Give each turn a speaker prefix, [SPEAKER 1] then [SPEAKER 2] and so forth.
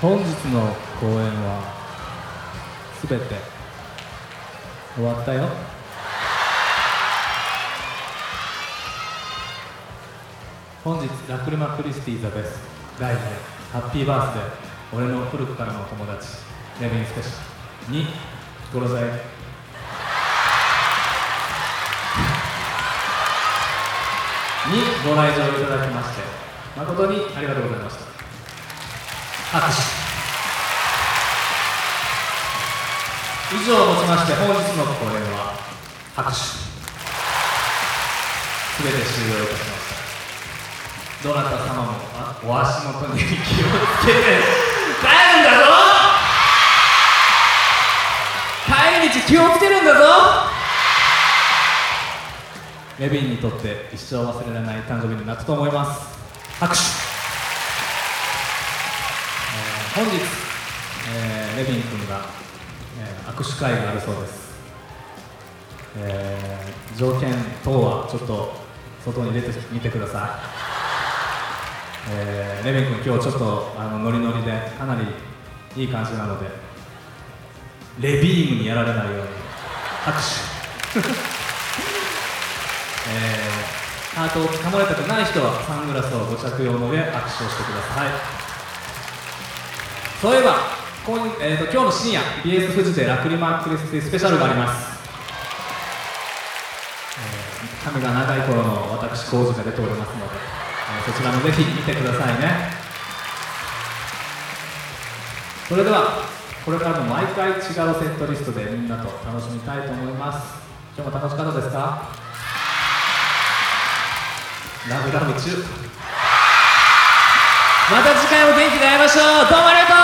[SPEAKER 1] 本日の公演はすべて終わったよ。本日ラクルマクリスティーザベスライブハッピーバースデー。俺の古くからの友達。レビンスペシャルにゴロザイにご来場いただきまして誠にありがとうございました。拍手以上をもちまして本日の公演は拍手。すべて終了いたしました。どなた様もあお足元に気をつけて帰るんだぞ。帰り道気をつけるんだぞ。レビンにとって一生忘れられない誕生日になったと思います。拍手、本日、えーレビン君が、えー握手会があるそうです、えー条件等はちょっと外に出てみてください、えーレビン君今日ちょっとあのノリノリでかなりいい感じなのでレビームにやられないように拍手。えー、ハートを掴まれたくない人はサングラスをご着用の上握手をしてください。そういえば今,、えー、と今日の深夜 BS 富士でラクリマクリスティスペシャルがあります、えー髪が長い頃の私浩二が出ておりますので、えーそちらもぜひ見てくださいね。それではこれからも毎回違うセットリストでみんなと楽しみたいと思います。今日も楽しかったですか？ラブラブ中。また次回も元気で会いましょう。どうもありがとう。